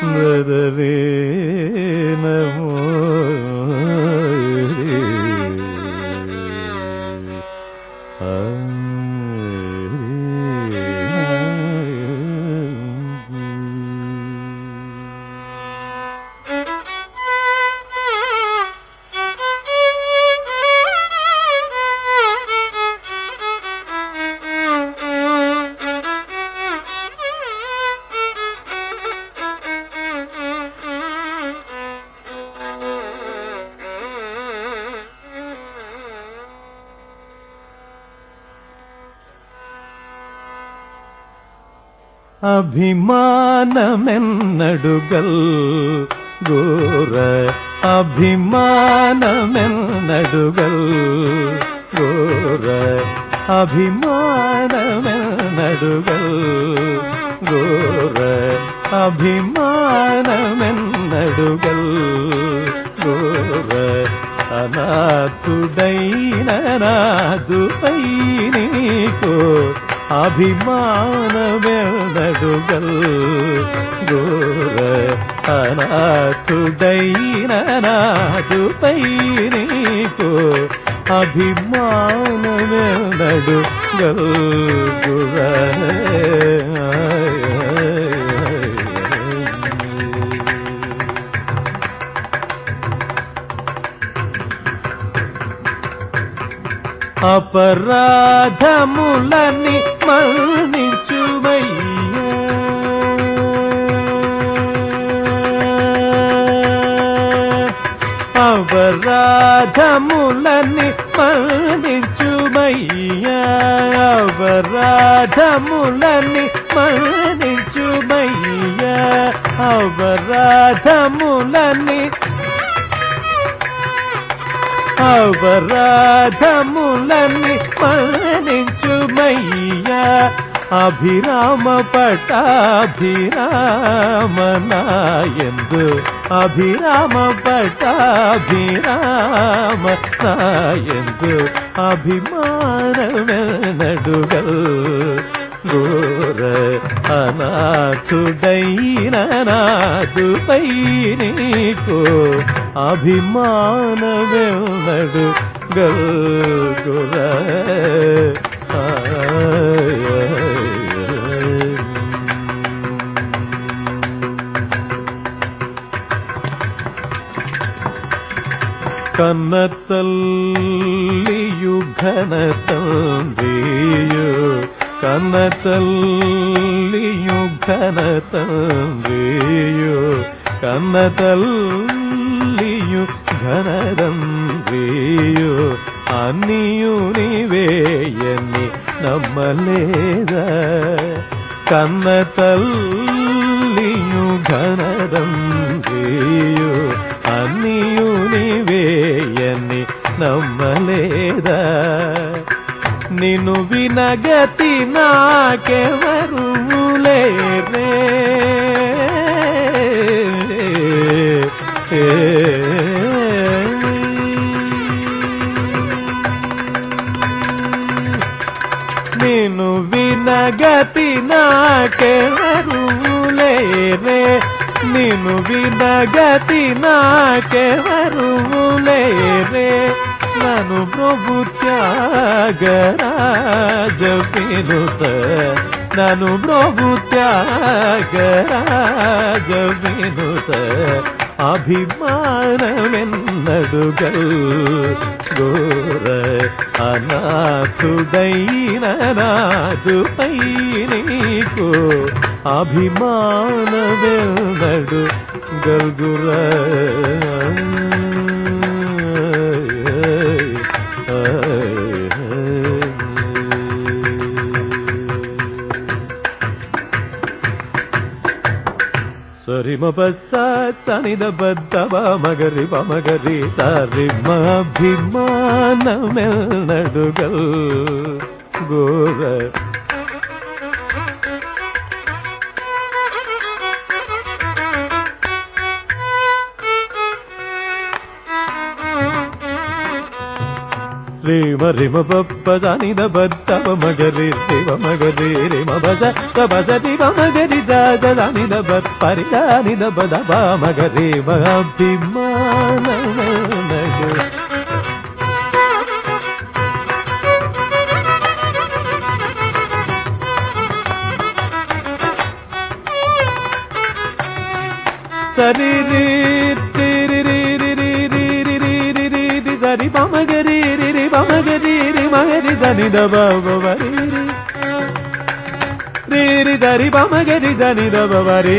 Na, na, na, na, അഭിമാനമെന്നടുകൾ Gora അഭിമാനമെന്നടുകൾ Gora അഭിമാനമെന്നടുകൾ Gora അഭിമാനമെന്നടുകൾ Gora അനാതുടൈനനാതുപൈ കോ నీకు గోర అనాథుడైన నాదుపై నీకు అభిమానమెనడు అపరాధములని మన్నించుమయ్యా. అపరాధములని మన్నించుమయ్యా. అపరాధములని అవరాధములని మరణించుమయ్యా అభిరామ పటాభిరామనాయందు. అభిరామ పటాభిరామ నాయందు గో ఘోర అనాథుడైన నాదుపై నీకు అభిమానమెనడు గల్గుర కన్నతల్లియు ఘనతంబియు కన్నతల్లియు ఘనతంబియు కన్నతల్లియు ఘనదంబియు అన్నియు నీవేయని నమ్మలేదా. కన్నతల్లియు ఘనదంబియు అన్నియు నీవేయని నమ్మలేదా. నిన్ను వినగతి నాకెవరు లేరే నిన్ను వినగతి నాకెవరు లేరే నిన్ను వినగతి నాకెవరు లేరే నను ప్రభు త్యాగరాజ వినుత నను ప్రభు త్యాగరాజ వినుత అభిమానమెన్నడుగల్ ఘోర అనాథుడైన నాదుపై నీకు అభిమానమెన్నడు గల్గుర సరి సనిద బద్ద మగరి మగరి సరి మాభిమానమెల్ నడుగల్ గోర ರೇಮ ರೇಮ ಬಪ್ಪ ಸಾನಿ ದ ಬದ್ದ ಮಗ ರೇ ರೇಮ ಮಗ ರೇ ರೇಮ ಬಸ ದ ಬಸ ದಿ ಮಗರಿ ಜಾಜ ಸಾನಿ ದ ಬದ್ ಪರಿ ಸಾನಿ ದ ಬದ ಬಾ ಮಗ ರೇಮ ಅಭಿಮಾನ ಸರಿ ರೀ ರಿ ರಿ ರಿ ರಿ ರಿ ರಿ ರಿ ರಿ ರಿ ಸರಿ ಮಗರಿ బమగదీరి మగరి దని దబవరి రీరి దరి బమగరి దని దబవరి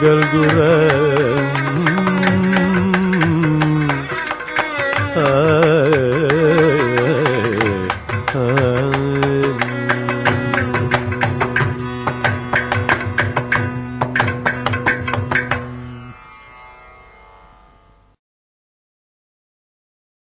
gel